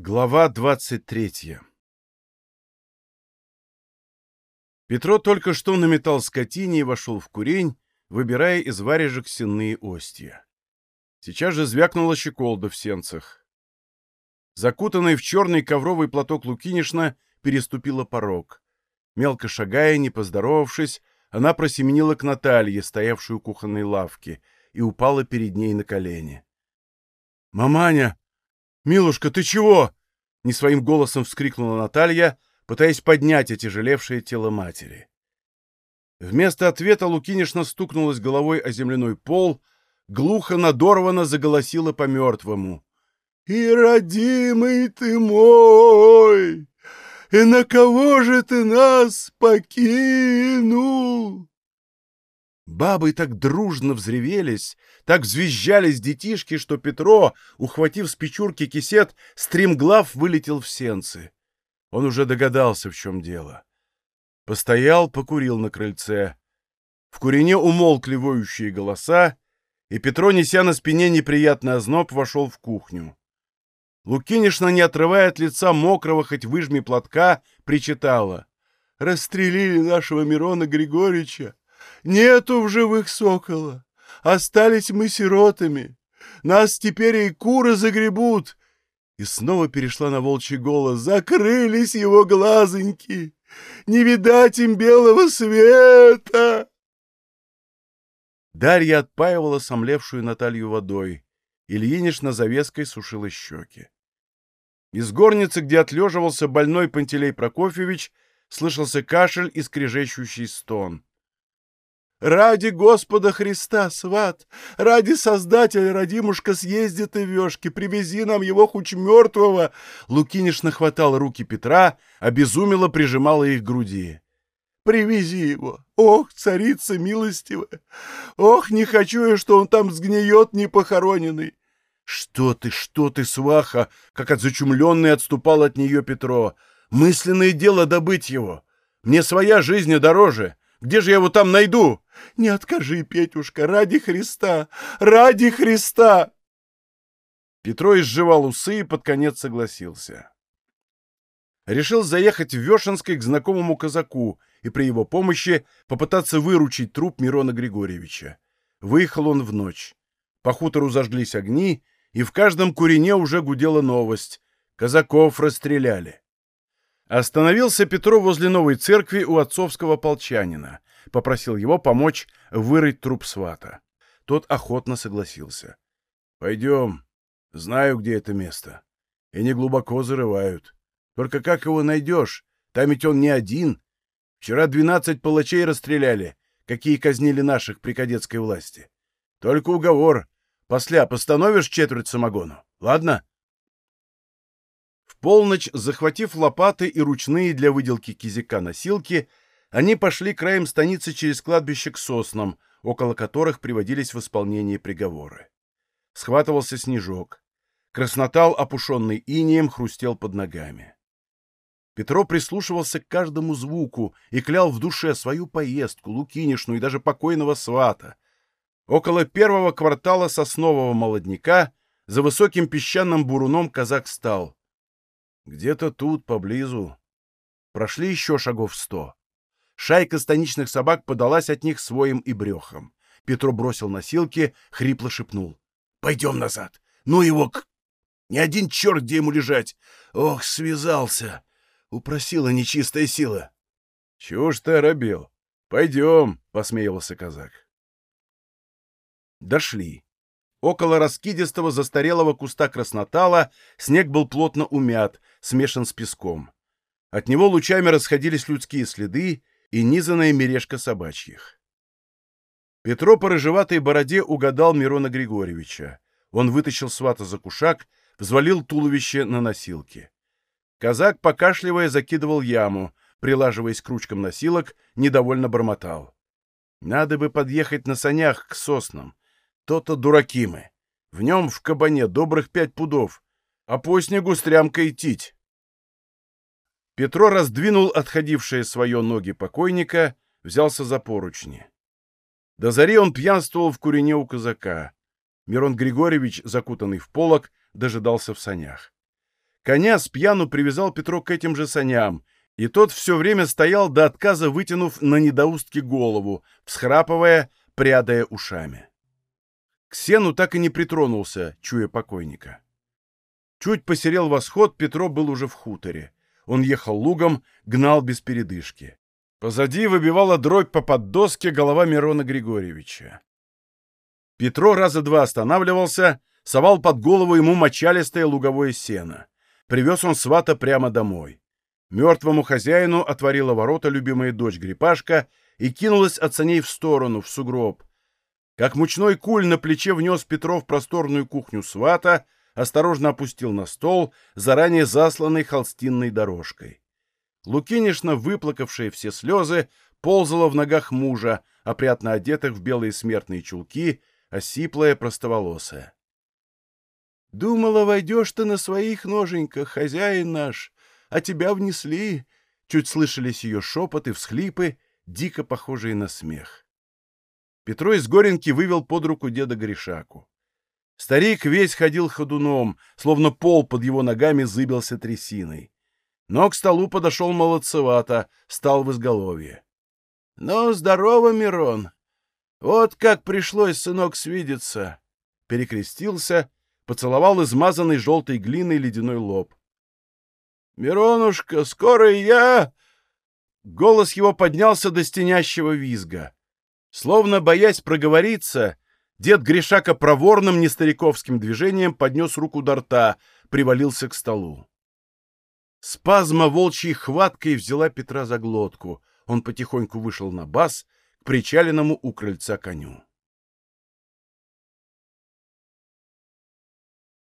Глава 23 Петро только что наметал скотине и вошел в курень, выбирая из варежек сенные остья. Сейчас же звякнула щеколда в сенцах. Закутанный в черный ковровый платок Лукинишна переступила порог. Мелко шагая, не поздоровавшись, она просеменила к Наталье, стоявшей у кухонной лавки, и упала перед ней на колени. «Маманя!» «Милушка, ты чего?» — не своим голосом вскрикнула Наталья, пытаясь поднять отяжелевшее тело матери. Вместо ответа Лукинишна стукнулась головой о земляной пол, глухо надорвано заголосила по мертвому. «И родимый ты мой! И на кого же ты нас покинул?» Бабы так дружно взревелись, так взвизжались детишки, что Петро, ухватив с печурки кисет, стремглав вылетел в сенцы. Он уже догадался, в чем дело. Постоял, покурил на крыльце. В курине умолкли воющие голоса, и Петро, неся на спине неприятный озноб, вошел в кухню. Лукинишна, не отрывая от лица мокрого, хоть выжми платка, причитала. «Расстрелили нашего Мирона Григорьевича! Нету в живых сокола. Остались мы сиротами. Нас теперь и куры загребут. И снова перешла на волчий голос. Закрылись его глазоньки. Не видать им белого света. Дарья отпаивала сомлевшую Наталью водой. Ильиниш на завеской сушила щеки. Из горницы, где отлеживался больной Пантелей Прокофьевич, слышался кашель и скрежещущий стон. Ради Господа Христа, сват, ради Создателя, родимушка, съезди ты вешки, привези нам его хоть мертвого. Лукинишна хватала руки Петра, обезумело прижимала их к груди. Привези его. Ох, царица милостивая! Ох, не хочу я, что он там сгниет непохороненный. Что ты, что ты, сваха, как от зачумленной отступал от нее Петро. Мысленное дело добыть его. Мне своя жизнь дороже. Где же я его там найду? Не откажи, Петюшка, ради Христа! Ради Христа!» Петро изживал усы и под конец согласился. Решил заехать в Вешенской к знакомому казаку и при его помощи попытаться выручить труп Мирона Григорьевича. Выехал он в ночь. По хутору зажглись огни, и в каждом курине уже гудела новость. Казаков расстреляли. Остановился Петро возле новой церкви у отцовского полчанина. Попросил его помочь вырыть труп свата. Тот охотно согласился. — Пойдем. Знаю, где это место. И не глубоко зарывают. Только как его найдешь? Там ведь он не один. Вчера двенадцать палачей расстреляли, какие казнили наших при кадетской власти. Только уговор. После постановишь четверть самогону. Ладно? Полночь, захватив лопаты и ручные для выделки кизика носилки, они пошли краем станицы через кладбище к соснам, около которых приводились в исполнение приговоры. Схватывался снежок. Краснотал, опушенный инием, хрустел под ногами. Петро прислушивался к каждому звуку и клял в душе свою поездку, Лукинишну и даже покойного свата. Около первого квартала соснового молодняка за высоким песчаным буруном казак стал. Где-то тут, поблизу. Прошли еще шагов сто. Шайка станичных собак подалась от них своим и брехом. Петро бросил носилки, хрипло шепнул. — Пойдем назад. Ну его к... Ни один черт, где ему лежать. Ох, связался. Упросила нечистая сила. — Чего ж ты оробел? Пойдем, — посмеивался казак. Дошли. Около раскидистого застарелого куста краснотала снег был плотно умят, смешан с песком. От него лучами расходились людские следы и низанная мережка собачьих. Петро по рыжеватой бороде угадал Мирона Григорьевича. Он вытащил свата за кушак, взвалил туловище на носилки. Казак, покашливая, закидывал яму, прилаживаясь к ручкам носилок, недовольно бормотал. «Надо бы подъехать на санях к соснам. То-то дураки мы. В нем в кабане добрых пять пудов, а по снегу стрямка идтить. Петро раздвинул отходившие свое ноги покойника, взялся за поручни. До зари он пьянствовал в курине у казака. Мирон Григорьевич, закутанный в полог, дожидался в санях. Коня с пьяну привязал Петро к этим же саням, и тот все время стоял до отказа, вытянув на недоустке голову, всхрапывая, прядая ушами. К сену так и не притронулся, чуя покойника. Чуть посерел восход, Петро был уже в хуторе. Он ехал лугом, гнал без передышки. Позади выбивала дробь по поддоске голова Мирона Григорьевича. Петро раза два останавливался, совал под голову ему мочалистое луговое сено. Привез он свата прямо домой. Мертвому хозяину отворила ворота любимая дочь Грипашка и кинулась от саней в сторону, в сугроб. Как мучной куль на плече внес Петров просторную кухню свата, осторожно опустил на стол, заранее засланный холстинной дорожкой. Лукинишна, выплакавшая все слезы, ползала в ногах мужа, опрятно одетых в белые смертные чулки, осиплая, простоволосая. Думала, войдешь ты на своих ноженьках, хозяин наш, а тебя внесли. Чуть слышались ее шепоты, всхлипы, дико похожие на смех. Петро из Горенки вывел под руку деда Гришаку. Старик весь ходил ходуном, словно пол под его ногами зыбился трясиной. Но к столу подошел молодцевато, стал в изголовье. — Ну, здорово, Мирон! Вот как пришлось, сынок, свидеться! Перекрестился поцеловал измазанный желтой глиной ледяной лоб. «Миронушка, скоро я...» Голос его поднялся до стенящего визга. Словно боясь проговориться, дед Гришака проворным нестариковским движением поднес руку до рта, привалился к столу. Спазма волчьей хваткой взяла Петра за глотку. Он потихоньку вышел на бас к причаленному у крыльца коню.